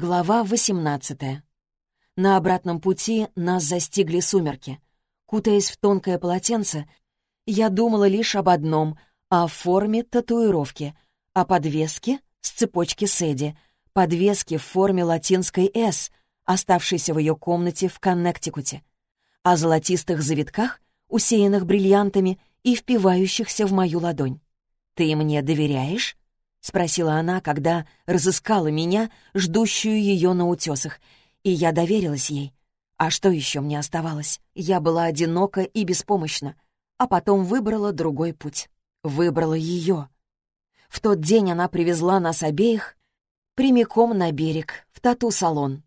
Глава 18. На обратном пути нас застигли сумерки. Кутаясь в тонкое полотенце, я думала лишь об одном — о форме татуировки, о подвеске с цепочки Сэдди, подвеске в форме латинской «С», оставшейся в ее комнате в Коннектикуте, о золотистых завитках, усеянных бриллиантами и впивающихся в мою ладонь. «Ты мне доверяешь?» — спросила она, когда разыскала меня, ждущую ее на утесах, и я доверилась ей. А что еще мне оставалось? Я была одинока и беспомощна, а потом выбрала другой путь. Выбрала ее. В тот день она привезла нас обеих прямиком на берег, в тату-салон.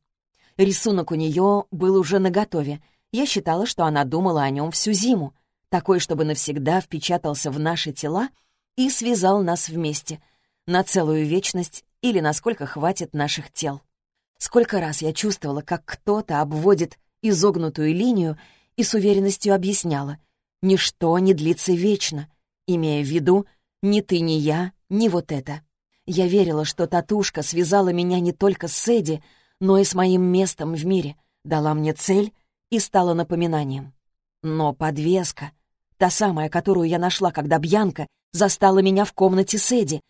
Рисунок у нее был уже наготове. Я считала, что она думала о нем всю зиму, такой, чтобы навсегда впечатался в наши тела и связал нас вместе — на целую вечность или насколько хватит наших тел. Сколько раз я чувствовала, как кто-то обводит изогнутую линию и с уверенностью объясняла «Ничто не длится вечно», имея в виду «ни ты, ни я, ни вот это». Я верила, что татушка связала меня не только с Эдди, но и с моим местом в мире, дала мне цель и стала напоминанием. Но подвеска, та самая, которую я нашла, когда Бьянка застала меня в комнате с Эдди,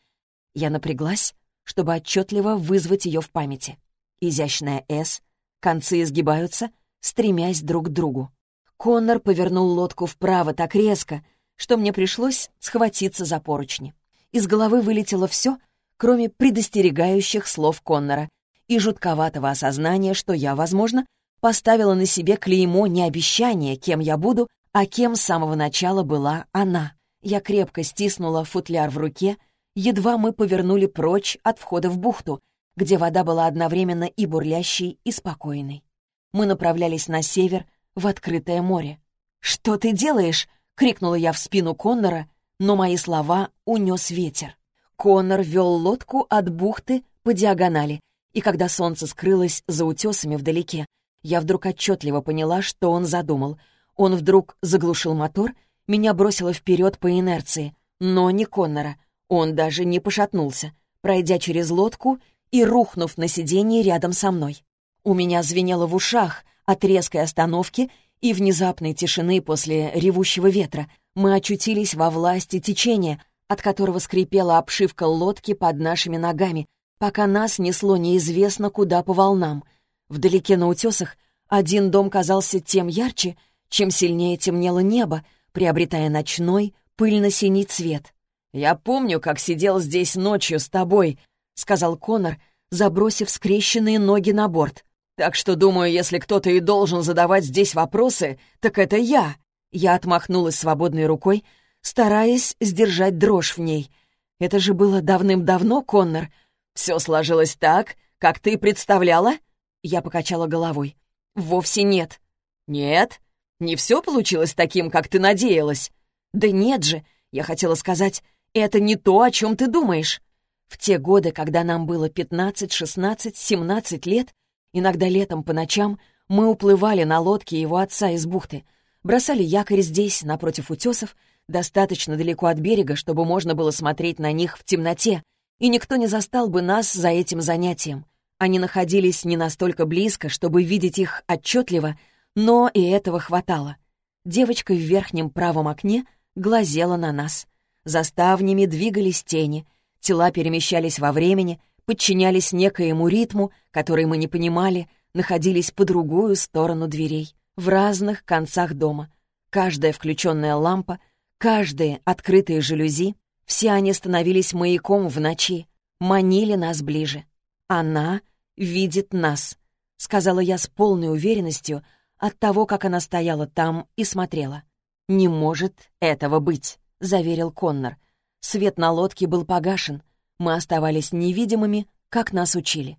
я напряглась, чтобы отчетливо вызвать ее в памяти. Изящная «С», концы изгибаются, стремясь друг к другу. Коннор повернул лодку вправо так резко, что мне пришлось схватиться за поручни. Из головы вылетело все, кроме предостерегающих слов Коннора и жутковатого осознания, что я, возможно, поставила на себе клеймо не обещания, кем я буду, а кем с самого начала была она. Я крепко стиснула футляр в руке — едва мы повернули прочь от входа в бухту, где вода была одновременно и бурлящей, и спокойной. Мы направлялись на север, в открытое море. «Что ты делаешь?» — крикнула я в спину Коннора, но мои слова унес ветер. Коннор вел лодку от бухты по диагонали, и когда солнце скрылось за утесами вдалеке, я вдруг отчетливо поняла, что он задумал. Он вдруг заглушил мотор, меня бросило вперед по инерции, но не Коннора — он даже не пошатнулся, пройдя через лодку и рухнув на сиденье рядом со мной. У меня звенело в ушах от резкой остановки и внезапной тишины после ревущего ветра. Мы очутились во власти течения, от которого скрипела обшивка лодки под нашими ногами, пока нас несло неизвестно куда по волнам. Вдалеке на утесах один дом казался тем ярче, чем сильнее темнело небо, приобретая ночной, пыльно-синий цвет. «Я помню, как сидел здесь ночью с тобой», — сказал Конор, забросив скрещенные ноги на борт. «Так что, думаю, если кто-то и должен задавать здесь вопросы, так это я». Я отмахнулась свободной рукой, стараясь сдержать дрожь в ней. «Это же было давным-давно, Коннор. Все сложилось так, как ты представляла?» Я покачала головой. «Вовсе нет». «Нет? Не все получилось таким, как ты надеялась?» «Да нет же!» Я хотела сказать, это не то, о чем ты думаешь. В те годы, когда нам было 15, 16, 17 лет, иногда летом по ночам, мы уплывали на лодке его отца из бухты, бросали якорь здесь, напротив утесов, достаточно далеко от берега, чтобы можно было смотреть на них в темноте, и никто не застал бы нас за этим занятием. Они находились не настолько близко, чтобы видеть их отчетливо, но и этого хватало. Девочка в верхнем правом окне глазела на нас. За ставнями двигались тени, тела перемещались во времени, подчинялись некоему ритму, который мы не понимали, находились по другую сторону дверей, в разных концах дома. Каждая включенная лампа, каждые открытые жалюзи, все они становились маяком в ночи, манили нас ближе. «Она видит нас», — сказала я с полной уверенностью от того, как она стояла там и смотрела. «Не может этого быть» заверил Коннор. Свет на лодке был погашен. Мы оставались невидимыми, как нас учили.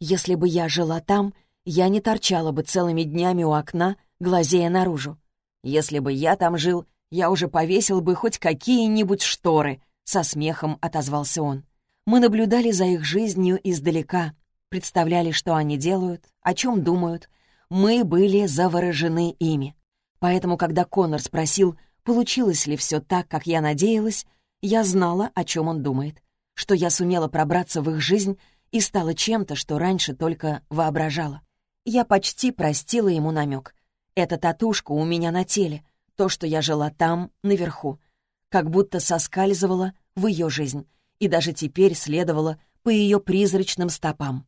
Если бы я жила там, я не торчала бы целыми днями у окна, глазея наружу. Если бы я там жил, я уже повесил бы хоть какие-нибудь шторы, со смехом отозвался он. Мы наблюдали за их жизнью издалека, представляли, что они делают, о чем думают. Мы были заворожены ими. Поэтому, когда Коннор спросил, Получилось ли все так, как я надеялась, я знала, о чем он думает, что я сумела пробраться в их жизнь и стала чем-то, что раньше только воображала. Я почти простила ему намек. Эта татушка у меня на теле, то, что я жила там, наверху, как будто соскальзывала в ее жизнь, и даже теперь следовала по ее призрачным стопам.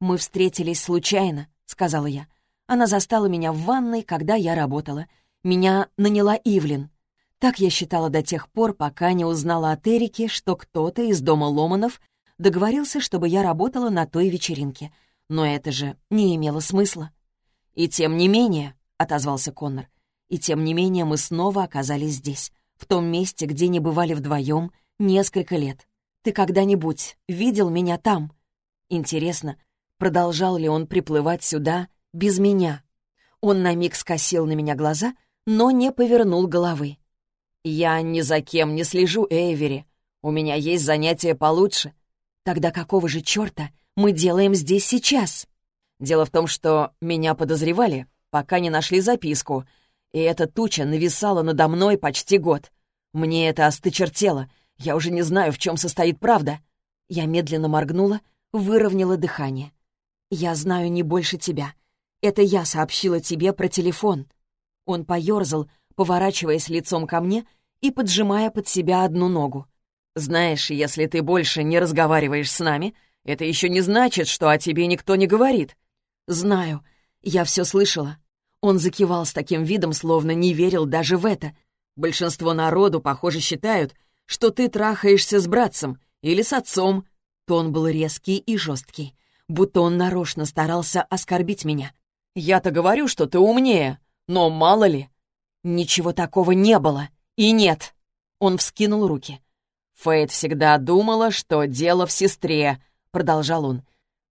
«Мы встретились случайно», — сказала я. Она застала меня в ванной, когда я работала. Меня наняла Ивлин. Так я считала до тех пор, пока не узнала от Эрики, что кто-то из дома Ломанов договорился, чтобы я работала на той вечеринке. Но это же не имело смысла. «И тем не менее», — отозвался Коннор, «и тем не менее мы снова оказались здесь, в том месте, где не бывали вдвоем несколько лет. Ты когда-нибудь видел меня там? Интересно, продолжал ли он приплывать сюда без меня? Он на миг скосил на меня глаза, но не повернул головы. «Я ни за кем не слежу, Эйвери. У меня есть занятия получше». «Тогда какого же черта мы делаем здесь сейчас?» «Дело в том, что меня подозревали, пока не нашли записку, и эта туча нависала надо мной почти год. Мне это остычертело, я уже не знаю, в чем состоит правда. Я медленно моргнула, выровняла дыхание. Я знаю не больше тебя. Это я сообщила тебе про телефон. Он поерзал, поворачиваясь лицом ко мне и поджимая под себя одну ногу. «Знаешь, если ты больше не разговариваешь с нами, это еще не значит, что о тебе никто не говорит». «Знаю. Я все слышала». Он закивал с таким видом, словно не верил даже в это. Большинство народу, похоже, считают, что ты трахаешься с братцем или с отцом». Тон был резкий и жесткий, будто он нарочно старался оскорбить меня. «Я-то говорю, что ты умнее, но мало ли». «Ничего такого не было. И нет». Он вскинул руки. «Фейт всегда думала, что дело в сестре», — продолжал он.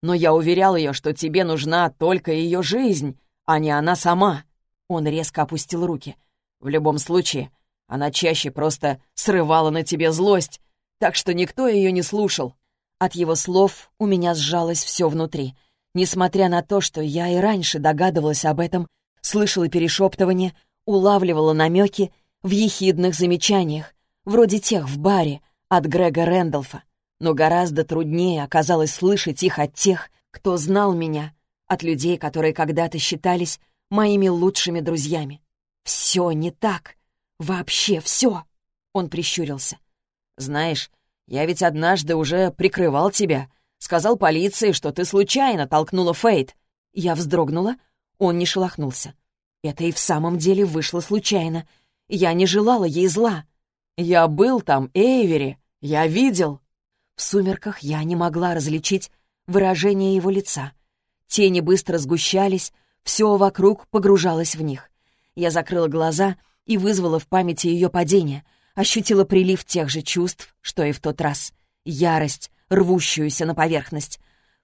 «Но я уверял ее, что тебе нужна только ее жизнь, а не она сама». Он резко опустил руки. «В любом случае, она чаще просто срывала на тебе злость, так что никто ее не слушал. От его слов у меня сжалось все внутри. Несмотря на то, что я и раньше догадывалась об этом, слышала перешептывание, улавливала намеки в ехидных замечаниях, вроде тех в баре от Грега Рэндалфа. Но гораздо труднее оказалось слышать их от тех, кто знал меня, от людей, которые когда-то считались моими лучшими друзьями. Все не так. Вообще все!» Он прищурился. «Знаешь, я ведь однажды уже прикрывал тебя. Сказал полиции, что ты случайно толкнула Фейт. Я вздрогнула, он не шелохнулся. Это и в самом деле вышло случайно. Я не желала ей зла. Я был там, Эйвери, я видел. В сумерках я не могла различить выражение его лица. Тени быстро сгущались, все вокруг погружалось в них. Я закрыла глаза — и вызвала в памяти ее падение, ощутила прилив тех же чувств, что и в тот раз. Ярость, рвущуюся на поверхность.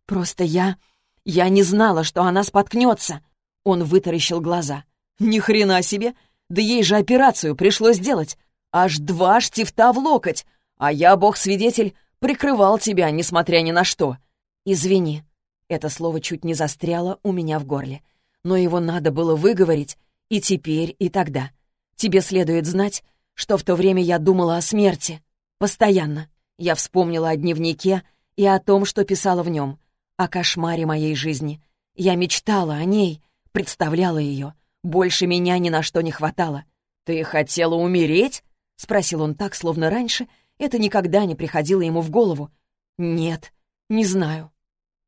Просто я... Я не знала, что она споткнется. Он вытаращил глаза. Ни хрена себе! Да ей же операцию пришлось сделать. Аж два штифта в локоть. А я, бог-свидетель, прикрывал тебя, несмотря ни на что. Извини. Это слово чуть не застряло у меня в горле. Но его надо было выговорить и теперь, и тогда. Тебе следует знать, что в то время я думала о смерти. Постоянно. Я вспомнила о дневнике и о том, что писала в нем, о кошмаре моей жизни. Я мечтала о ней, представляла ее. Больше меня ни на что не хватало. «Ты хотела умереть?» — спросил он так, словно раньше это никогда не приходило ему в голову. «Нет, не знаю».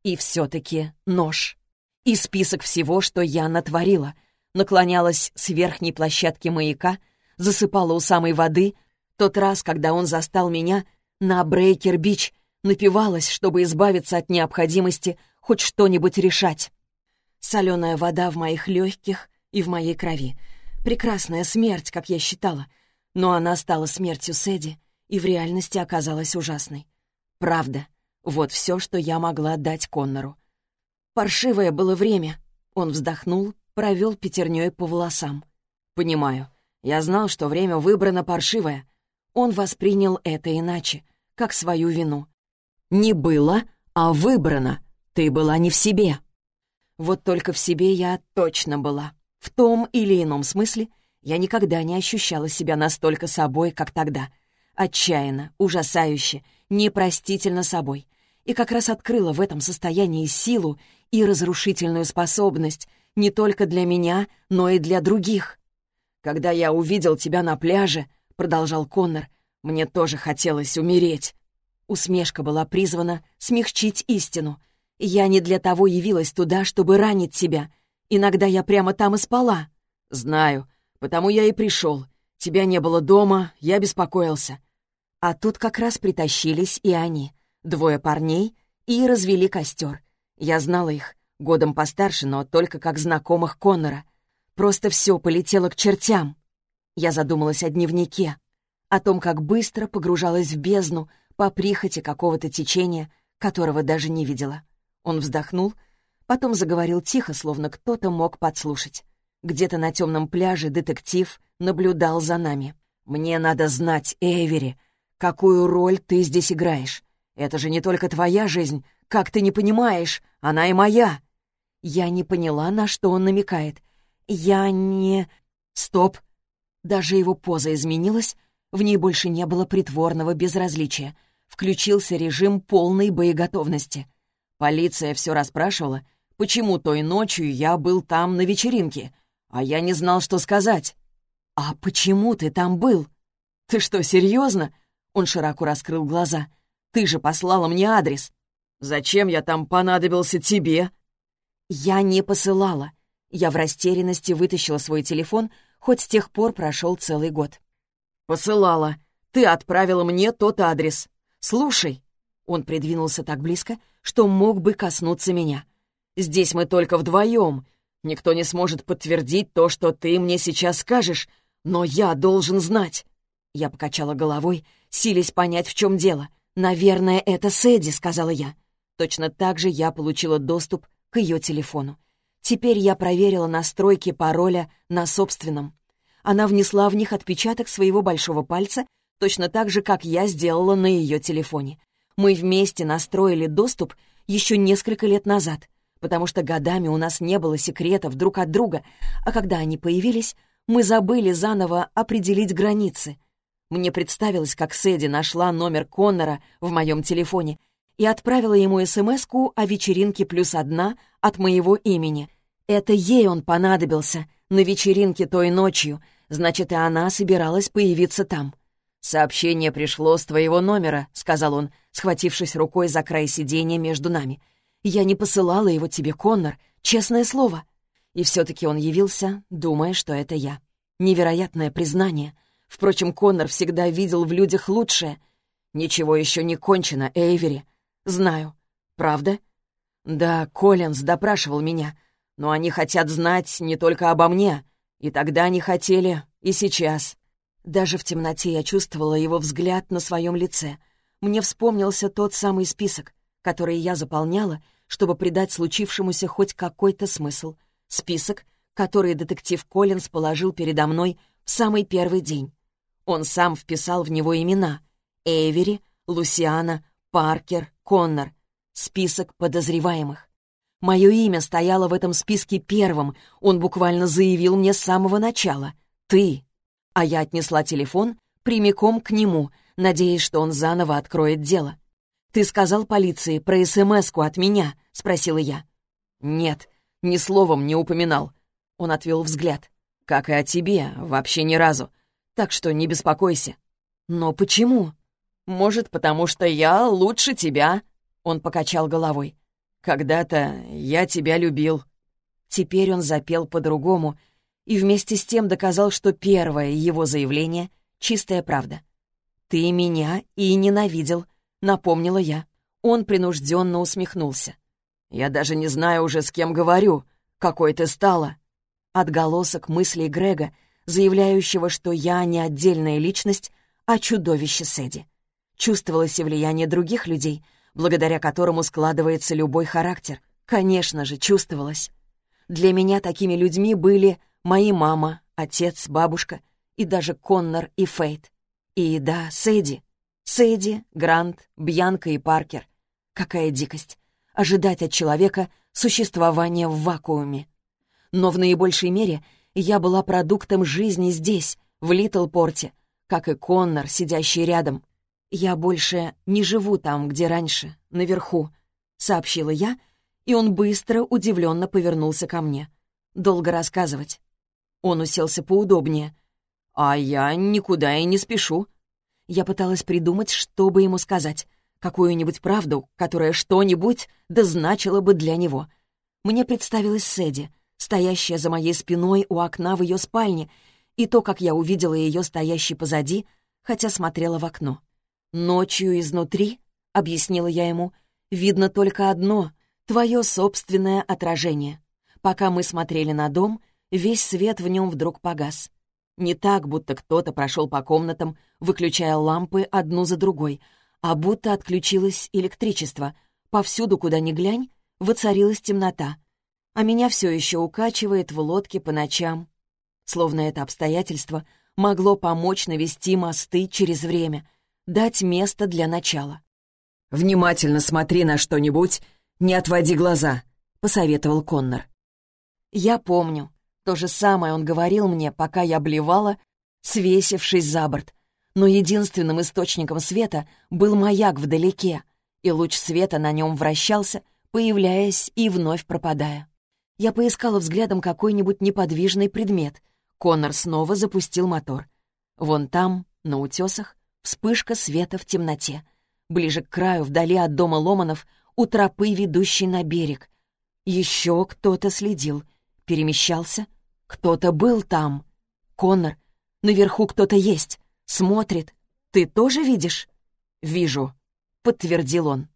И все-таки нож. И список всего, что я натворила — наклонялась с верхней площадки маяка, засыпала у самой воды. Тот раз, когда он застал меня на Брейкер-Бич, напивалась, чтобы избавиться от необходимости хоть что-нибудь решать. Соленая вода в моих легких и в моей крови. Прекрасная смерть, как я считала. Но она стала смертью Сэдди и в реальности оказалась ужасной. Правда. Вот все, что я могла дать Коннору. Паршивое было время. Он вздохнул, провел пятерней по волосам. «Понимаю. Я знал, что время выбрано паршивое. Он воспринял это иначе, как свою вину. Не было, а выбрано. Ты была не в себе». Вот только в себе я точно была. В том или ином смысле я никогда не ощущала себя настолько собой, как тогда. Отчаянно, ужасающе, непростительно собой. и как раз открыла в этом состоянии силу и разрушительную способность не только для меня, но и для других. «Когда я увидел тебя на пляже», — продолжал Коннор, — «мне тоже хотелось умереть». Усмешка была призвана смягчить истину. Я не для того явилась туда, чтобы ранить тебя. Иногда я прямо там и спала. Знаю, потому я и пришел. Тебя не было дома, я беспокоился. А тут как раз притащились и они. Двое парней и развели костер. Я знала их, годом постарше, но только как знакомых Коннора. Просто все полетело к чертям. Я задумалась о дневнике, о том, как быстро погружалась в бездну по прихоти какого-то течения, которого даже не видела. Он вздохнул, потом заговорил тихо, словно кто-то мог подслушать. Где-то на темном пляже детектив наблюдал за нами. «Мне надо знать, Эвери, какую роль ты здесь играешь. Это же не только твоя жизнь, как ты не понимаешь, она и моя». Я не поняла, на что он намекает. «Я не...» «Стоп!» Даже его поза изменилась, в ней больше не было притворного безразличия. Включился режим полной боеготовности. Полиция все расспрашивала, почему той ночью я был там на вечеринке, а я не знал, что сказать. «А почему ты там был?» «Ты что, серьезно?» Он широко раскрыл глаза. «Ты же послала мне адрес». «Зачем я там понадобился тебе?» «Я не посылала. Я в растерянности вытащила свой телефон, хоть с тех пор прошел целый год. «Посылала. Ты отправила мне тот адрес. Слушай». Он придвинулся так близко, что мог бы коснуться меня. «Здесь мы только вдвоем. Никто не сможет подтвердить то, что ты мне сейчас скажешь, но я должен знать». Я покачала головой, силясь понять, в чем дело. «Наверное, это Сэдди», — сказала я. Точно так же я получила доступ к ее телефону. Теперь я проверила настройки пароля на собственном. Она внесла в них отпечаток своего большого пальца, точно так же, как я сделала на ее телефоне. Мы вместе настроили доступ еще несколько лет назад, потому что годами у нас не было секретов друг от друга, а когда они появились, мы забыли заново определить границы. Мне представилось, как Сэдди нашла номер Коннора в моем телефоне и отправила ему смс о вечеринке плюс одна от моего имени. Это ей он понадобился на вечеринке той ночью, значит, и она собиралась появиться там. «Сообщение пришло с твоего номера», — сказал он, схватившись рукой за край сиденья между нами. «Я не посылала его тебе, Коннор, честное слово». И все-таки он явился, думая, что это я. Невероятное признание. Впрочем, Коннор всегда видел в людях лучшее. «Ничего еще не кончено, Эйвери». «Знаю». «Правда?» «Да, Коллинз допрашивал меня. Но они хотят знать не только обо мне. И тогда они хотели, и сейчас. Даже в темноте я чувствовала его взгляд на своем лице. Мне вспомнился тот самый список, который я заполняла, чтобы придать случившемуся хоть какой-то смысл. Список, который детектив Коллинз положил передо мной в самый первый день. Он сам вписал в него имена — Эйвери, Лусиана, Паркер, Коннор. Список подозреваемых. Мое имя стояло в этом списке первым. Он буквально заявил мне с самого начала. «Ты». А я отнесла телефон прямиком к нему, надеясь, что он заново откроет дело. «Ты сказал полиции про смс от меня?» — спросила я. «Нет, ни словом не упоминал». Он отвел взгляд. «Как и о тебе, вообще ни разу. Так что не беспокойся». «Но почему?» «Может, потому что я лучше тебя?» Он покачал головой. Когда-то я тебя любил». Теперь он запел по-другому и вместе с тем доказал, что первое его заявление — чистая правда. «Ты меня и ненавидел», — напомнила я. Он принужденно усмехнулся. «Я даже не знаю уже, с кем говорю. Какой ты стала?» Отголосок мыслей Грега, заявляющего, что я не отдельная личность, а чудовище Сэдди. Чувствовалось и влияние других людей, благодаря которому складывается любой характер. Конечно же, чувствовалось. Для меня такими людьми были мои мама, отец, бабушка и даже Коннор и Фейт. И да, Сэдди. Сэдди, Грант, Бьянка и Паркер. Какая дикость. Ожидать от человека существования в вакууме. Но в наибольшей мере я была продуктом жизни здесь, в Литлпорте, как и Коннор, сидящий рядом. «Я больше не живу там, где раньше, наверху», — сообщила я, и он быстро, удивленно повернулся ко мне. «Долго рассказывать». Он уселся поудобнее. «А я никуда и не спешу». Я пыталась придумать, что бы ему сказать. Какую-нибудь правду, которая что-нибудь да значила бы для него. Мне представилась Сэдди, стоящая за моей спиной у окна в ее спальне, и то, как я увидела ее стоящей позади, хотя смотрела в окно. «Ночью изнутри», — объяснила я ему, — «видно только одно — твое собственное отражение. Пока мы смотрели на дом, весь свет в нем вдруг погас. Не так, будто кто-то прошел по комнатам, выключая лампы одну за другой, а будто отключилось электричество. Повсюду, куда ни глянь, воцарилась темнота. А меня все еще укачивает в лодке по ночам. Словно это обстоятельство могло помочь навести мосты через время, дать место для начала. «Внимательно смотри на что-нибудь, не отводи глаза», — посоветовал Коннор. Я помню. То же самое он говорил мне, пока я блевала, свесившись за борт. Но единственным источником света был маяк вдалеке, и луч света на нем вращался, появляясь и вновь пропадая. Я поискала взглядом какой-нибудь неподвижный предмет. Коннор снова запустил мотор. Вон там, на утесах, Вспышка света в темноте. Ближе к краю, вдали от дома Ломанов, у тропы, ведущей на берег. Еще кто-то следил, перемещался. Кто-то был там. Коннор, наверху кто-то есть. Смотрит. Ты тоже видишь? Вижу, подтвердил он.